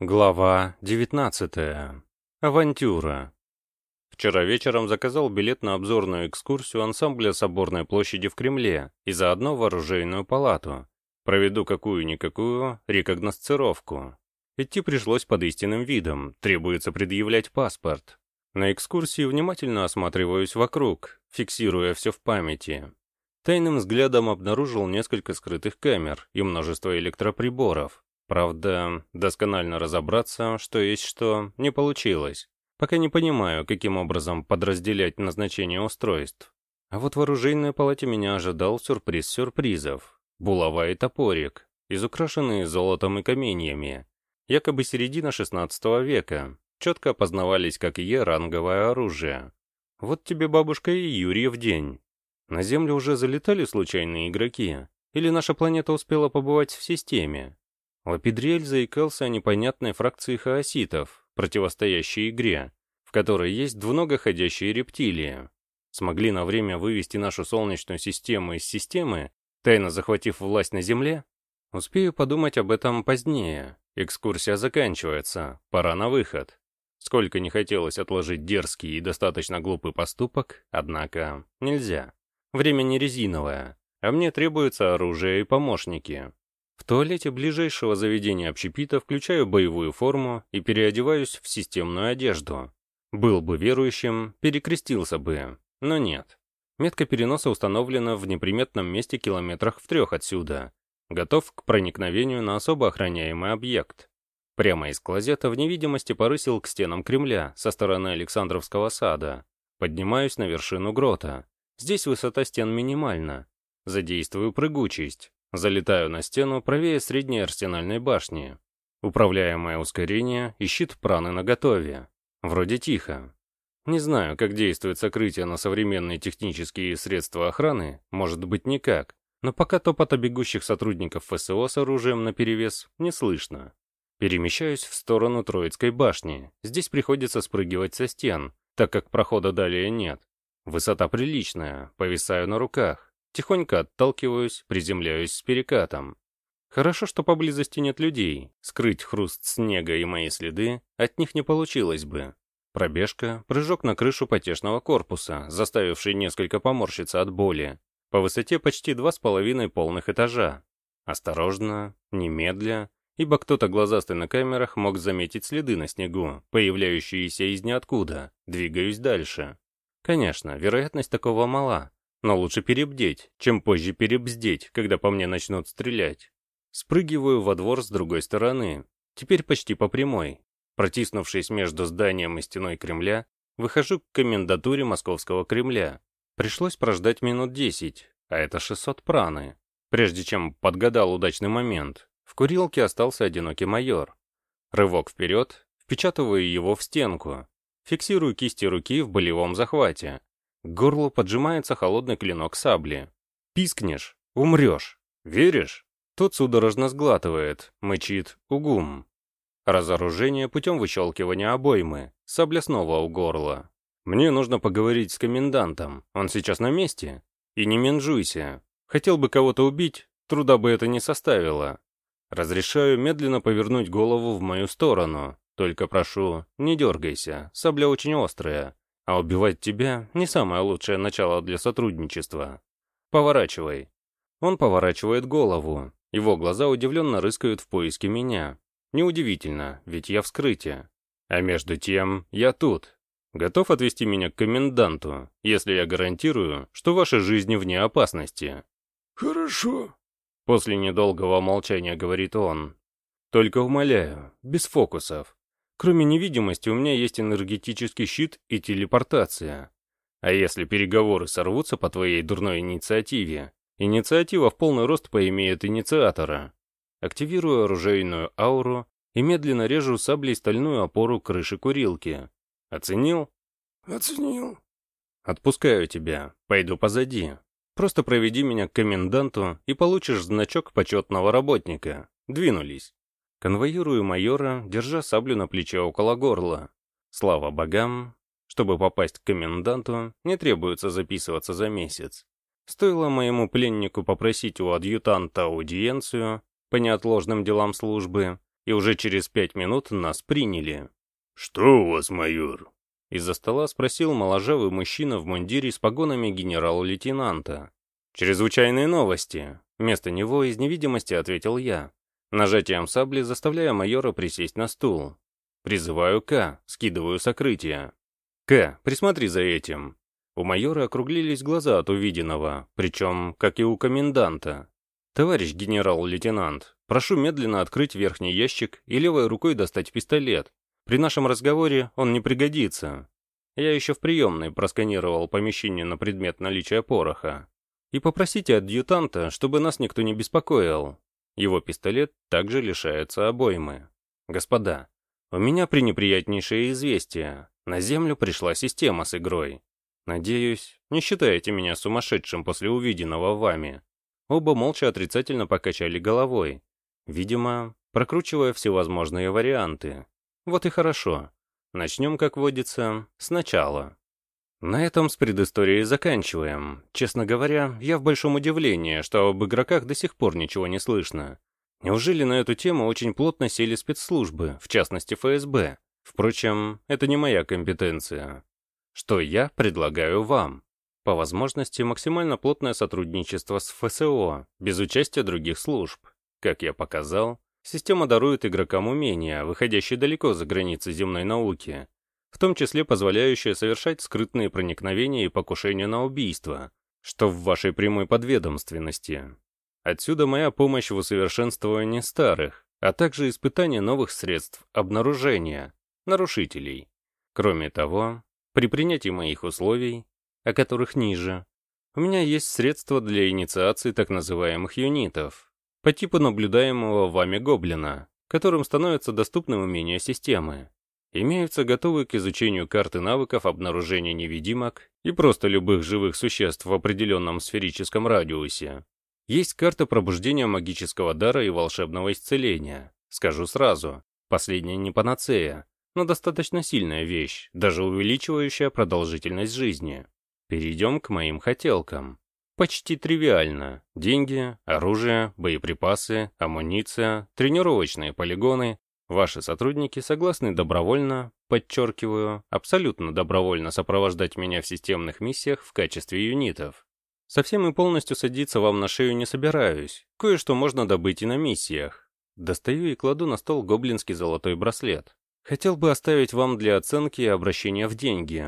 Глава 19. Авантюра. Вчера вечером заказал билет на обзорную экскурсию ансамбля Соборной площади в Кремле и заодно в оружейную палату. Проведу какую-никакую рекогносцировку. Идти пришлось под истинным видом, требуется предъявлять паспорт. На экскурсии внимательно осматриваюсь вокруг, фиксируя все в памяти. Тайным взглядом обнаружил несколько скрытых камер и множество электроприборов, Правда, досконально разобраться, что есть что, не получилось. Пока не понимаю, каким образом подразделять назначение устройств. А вот в оружейной палате меня ожидал сюрприз сюрпризов. Булава и топорик, изукрашенные золотом и каменьями. Якобы середина 16 века. Четко опознавались как Е-ранговое оружие. Вот тебе бабушка и Юрий в день. На Землю уже залетали случайные игроки? Или наша планета успела побывать в системе? Лапидриэль заикался о непонятной фракции хаоситов, противостоящей игре, в которой есть двуногоходящие рептилии. Смогли на время вывести нашу Солнечную систему из системы, тайно захватив власть на Земле? Успею подумать об этом позднее. Экскурсия заканчивается, пора на выход. Сколько не хотелось отложить дерзкий и достаточно глупый поступок, однако нельзя. Время не резиновое, а мне требуется оружие и помощники. В туалете ближайшего заведения общепита включаю боевую форму и переодеваюсь в системную одежду. Был бы верующим, перекрестился бы, но нет. Метка переноса установлена в неприметном месте километрах в трех отсюда. Готов к проникновению на особо охраняемый объект. Прямо из клозета в невидимости порысил к стенам Кремля со стороны Александровского сада. Поднимаюсь на вершину грота. Здесь высота стен минимальна. Задействую прыгучесть. Залетаю на стену правее средней арсенальной башни. Управляемое ускорение и щит праны наготове. Вроде тихо. Не знаю, как действует сокрытие на современные технические средства охраны, может быть никак, но пока топота бегущих сотрудников ФСО с оружием наперевес не слышно. Перемещаюсь в сторону Троицкой башни. Здесь приходится спрыгивать со стен, так как прохода далее нет. Высота приличная, повисаю на руках. Тихонько отталкиваюсь, приземляюсь с перекатом. Хорошо, что поблизости нет людей. Скрыть хруст снега и мои следы от них не получилось бы. Пробежка, прыжок на крышу потешного корпуса, заставивший несколько поморщиться от боли. По высоте почти два с половиной полных этажа. Осторожно, немедля, ибо кто-то глазастый на камерах мог заметить следы на снегу, появляющиеся из ниоткуда. Двигаюсь дальше. Конечно, вероятность такого мала, но лучше перебдеть, чем позже перебздеть, когда по мне начнут стрелять. Спрыгиваю во двор с другой стороны, теперь почти по прямой. Протиснувшись между зданием и стеной Кремля, выхожу к комендатуре Московского Кремля. Пришлось прождать минут десять, а это 600 праны. Прежде чем подгадал удачный момент, в курилке остался одинокий майор. Рывок вперед, впечатываю его в стенку, фиксирую кисти руки в болевом захвате, к горлу поджимается холодный клинок сабли. Пискнешь — умрешь. Веришь? Тот судорожно сглатывает, мычит «Угум». Разоружение путем выщелкивания обоймы. Сабля снова у горла. Мне нужно поговорить с комендантом. Он сейчас на месте? И не менжуйся. Хотел бы кого-то убить, труда бы это не составило. Разрешаю медленно повернуть голову в мою сторону. Только прошу, не дергайся, сабля очень острая. А убивать тебя — не самое лучшее начало для сотрудничества. Поворачивай. Он поворачивает голову. Его глаза удивленно рыскают в поиске меня. Неудивительно, ведь я вскрытие. А между тем, я тут. Готов отвести меня к коменданту, если я гарантирую, что ваши жизни вне опасности. Хорошо. После недолгого молчания говорит он. Только умоляю, без фокусов. Кроме невидимости у меня есть энергетический щит и телепортация. А если переговоры сорвутся по твоей дурной инициативе, инициатива в полный рост поимеет инициатора. Активирую оружейную ауру и медленно режу саблей стальную опору крыши курилки. Оценил? Оценил. Отпускаю тебя, пойду позади. Просто проведи меня к коменданту и получишь значок почетного работника. Двинулись. Конвоирую майора, держа саблю на плече около горла. Слава богам, чтобы попасть к коменданту, не требуется записываться за месяц. Стоило моему пленнику попросить у адъютанта аудиенцию по неотложным делам службы, и уже через пять минут нас приняли. «Что у вас, майор?» Из-за стола спросил моложавый мужчина в мундире с погонами генерала-лейтенанта. «Чрезвычайные новости». Вместо него из невидимости ответил я, нажатием сабли заставляя майора присесть на стул. Призываю К, скидываю сокрытие. К, присмотри за этим. У майора округлились глаза от увиденного, причем, как и у коменданта. «Товарищ генерал-лейтенант, прошу медленно открыть верхний ящик и левой рукой достать пистолет. При нашем разговоре он не пригодится. Я еще в приемной просканировал помещение на предмет наличия пороха. И попросите адъютанта, чтобы нас никто не беспокоил. Его пистолет также лишается обоймы. Господа, у меня пренеприятнейшее известие. На Землю пришла система с игрой. Надеюсь, не считаете меня сумасшедшим после увиденного вами. Оба молча отрицательно покачали головой, видимо, прокручивая всевозможные варианты. Вот и хорошо. Начнем, как водится, сначала. На этом с предысторией заканчиваем. Честно говоря, я в большом удивлении, что об игроках до сих пор ничего не слышно. Неужели на эту тему очень плотно сели спецслужбы, в частности ФСБ? Впрочем, это не моя компетенция что я предлагаю вам. По возможности максимально плотное сотрудничество с ФСО, без участия других служб. Как я показал, система дарует игрокам умения, выходящие далеко за границы земной науки, в том числе позволяющие совершать скрытные проникновения и покушения на убийство, что в вашей прямой подведомственности. Отсюда моя помощь в усовершенствовании старых, а также испытание новых средств обнаружения, нарушителей. Кроме того, при принятии моих условий, о которых ниже, у меня есть средства для инициации так называемых юнитов, по типу наблюдаемого вами гоблина, которым становятся доступны умения системы. Имеются готовые к изучению карты навыков обнаружения невидимок и просто любых живых существ в определенном сферическом радиусе. Есть карта пробуждения магического дара и волшебного исцеления. Скажу сразу, последняя не панацея, но достаточно сильная вещь, даже увеличивающая продолжительность жизни. Перейдем к моим хотелкам. Почти тривиально. Деньги, оружие, боеприпасы, амуниция, тренировочные полигоны. Ваши сотрудники согласны добровольно, подчеркиваю, абсолютно добровольно сопровождать меня в системных миссиях в качестве юнитов. Совсем и полностью садиться вам на шею не собираюсь. Кое-что можно добыть и на миссиях. Достаю и кладу на стол гоблинский золотой браслет. Хотел бы оставить вам для оценки обращения в деньги,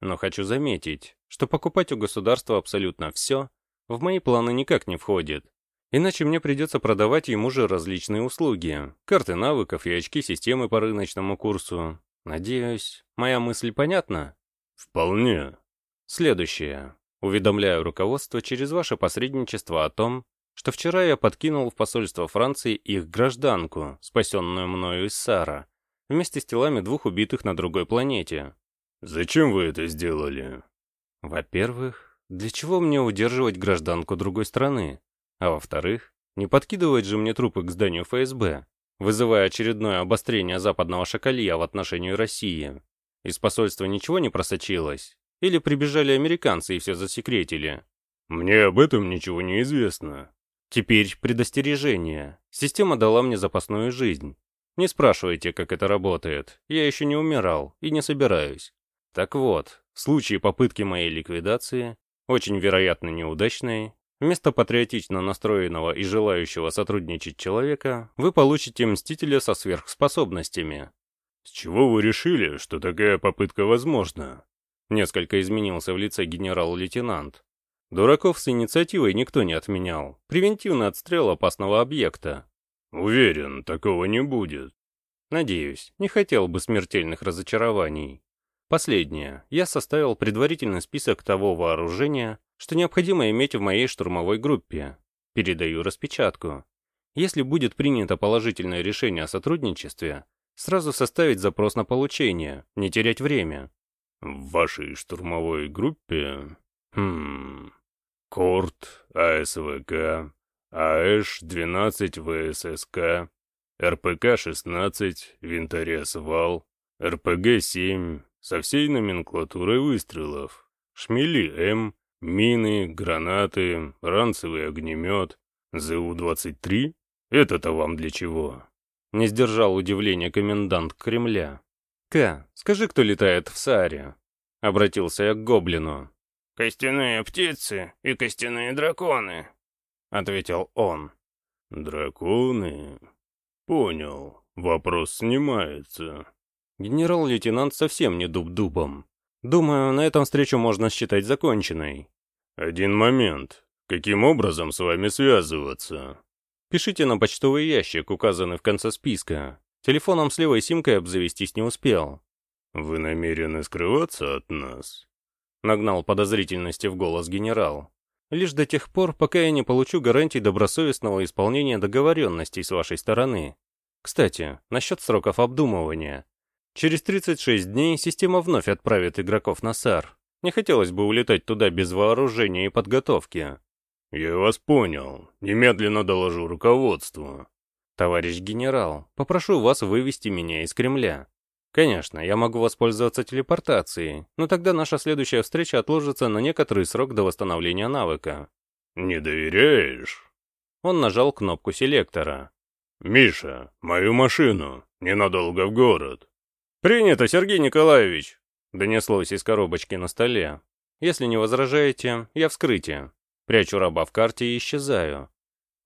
но хочу заметить, что покупать у государства абсолютно все в мои планы никак не входит. Иначе мне придется продавать ему же различные услуги, карты навыков и очки системы по рыночному курсу. Надеюсь, моя мысль понятна? Вполне. Следующее. Уведомляю руководство через ваше посредничество о том, что вчера я подкинул в посольство Франции их гражданку, спасенную мною из Сара, вместе с телами двух убитых на другой планете. «Зачем вы это сделали?» «Во-первых, для чего мне удерживать гражданку другой страны? А во-вторых, не подкидывать же мне трупы к зданию ФСБ, вызывая очередное обострение западного шакалья в отношении России. Из посольства ничего не просочилось? Или прибежали американцы и все засекретили?» «Мне об этом ничего не известно». «Теперь предостережение. Система дала мне запасную жизнь. Не спрашивайте, как это работает. Я еще не умирал и не собираюсь. Так вот, в случае попытки моей ликвидации, очень вероятно неудачной, вместо патриотично настроенного и желающего сотрудничать человека, вы получите мстителя со сверхспособностями. С чего вы решили, что такая попытка возможна? Несколько изменился в лице генерал-лейтенант. Дураков с инициативой никто не отменял. Превентивный отстрел опасного объекта. Уверен, такого не будет. Надеюсь, не хотел бы смертельных разочарований. Последнее. Я составил предварительный список того вооружения, что необходимо иметь в моей штурмовой группе. Передаю распечатку. Если будет принято положительное решение о сотрудничестве, сразу составить запрос на получение, не терять время. В вашей штурмовой группе? Хм... Корт, АСВК, АЭШ-12 ВССК, РПК-16, винторез ВАЛ, РПГ-7 со всей номенклатурой выстрелов, шмели М, мины, гранаты, ранцевый огнемет, ЗУ-23. Это-то вам для чего? Не сдержал удивления комендант Кремля. «К, скажи, кто летает в Сааре?» Обратился я к гоблину. «Костяные птицы и костяные драконы», — ответил он. «Драконы? Понял. Вопрос снимается». Генерал-лейтенант совсем не дуб-дубом. Думаю, на этом встречу можно считать законченной. «Один момент. Каким образом с вами связываться?» Пишите на почтовый ящик, указанный в конце списка. Телефоном с левой симкой обзавестись не успел. «Вы намерены скрываться от нас?» Нагнал подозрительности в голос генерал. «Лишь до тех пор, пока я не получу гарантий добросовестного исполнения договоренностей с вашей стороны. Кстати, насчет сроков обдумывания. Через 36 дней система вновь отправит игроков на САР. Не хотелось бы улетать туда без вооружения и подготовки». «Я вас понял. Немедленно доложу руководству». «Товарищ генерал, попрошу вас вывести меня из Кремля. Конечно, я могу воспользоваться телепортацией, но тогда наша следующая встреча отложится на некоторый срок до восстановления навыка». «Не доверяешь?» Он нажал кнопку селектора. «Миша, мою машину. Ненадолго в город». «Принято, Сергей Николаевич!» Донеслось из коробочки на столе. «Если не возражаете, я вскрытие. Прячу раба в карте и исчезаю.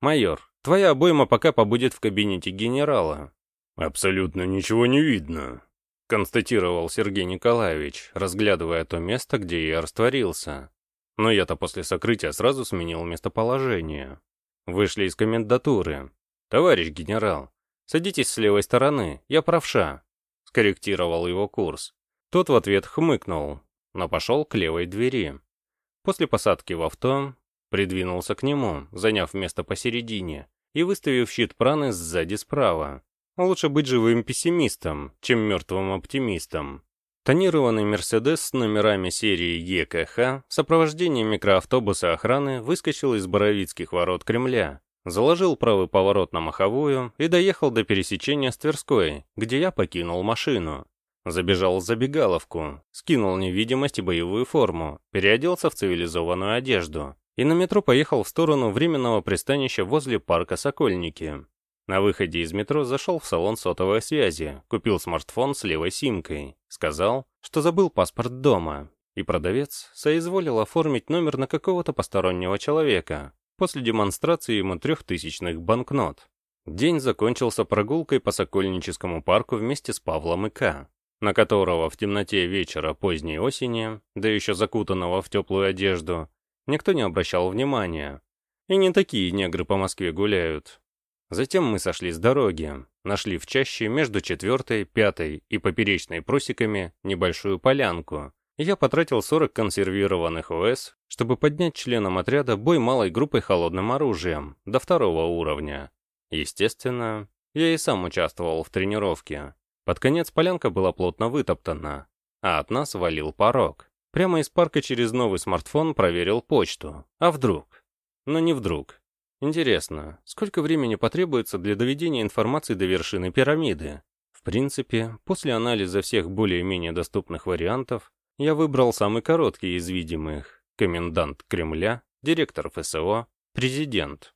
Майор, твоя обойма пока побудет в кабинете генерала». «Абсолютно ничего не видно», — констатировал Сергей Николаевич, разглядывая то место, где я растворился. Но я-то после сокрытия сразу сменил местоположение. Вышли из комендатуры. «Товарищ генерал, садитесь с левой стороны, я правша», — скорректировал его курс. Тот в ответ хмыкнул, но пошел к левой двери. После посадки в авто придвинулся к нему, заняв место посередине и выставив щит праны сзади справа. Лучше быть живым пессимистом, чем мертвым оптимистом. Тонированный «Мерседес» с номерами серии ЕКХ в сопровождении микроавтобуса охраны выскочил из Боровицких ворот Кремля, заложил правый поворот на Маховую и доехал до пересечения с Тверской, где я покинул машину. Забежал в забегаловку, скинул невидимость и боевую форму, переоделся в цивилизованную одежду и на метро поехал в сторону временного пристанища возле парка Сокольники. На выходе из метро зашел в салон сотовой связи, купил смартфон с левой симкой, сказал, что забыл паспорт дома, и продавец соизволил оформить номер на какого-то постороннего человека после демонстрации ему трехтысячных банкнот. День закончился прогулкой по Сокольническому парку вместе с Павлом и К, на которого в темноте вечера поздней осени, да еще закутанного в теплую одежду, никто не обращал внимания. И не такие негры по Москве гуляют, Затем мы сошли с дороги, нашли в чаще между четвертой, пятой и поперечной просеками небольшую полянку. Я потратил 40 консервированных ОС, чтобы поднять членам отряда бой малой группой холодным оружием до второго уровня. Естественно, я и сам участвовал в тренировке. Под конец полянка была плотно вытоптана, а от нас валил порог. Прямо из парка через новый смартфон проверил почту. А вдруг? Но не вдруг. Интересно, сколько времени потребуется для доведения информации до вершины пирамиды? В принципе, после анализа всех более-менее доступных вариантов, я выбрал самый короткий из видимых. Комендант Кремля, директор ФСО, президент.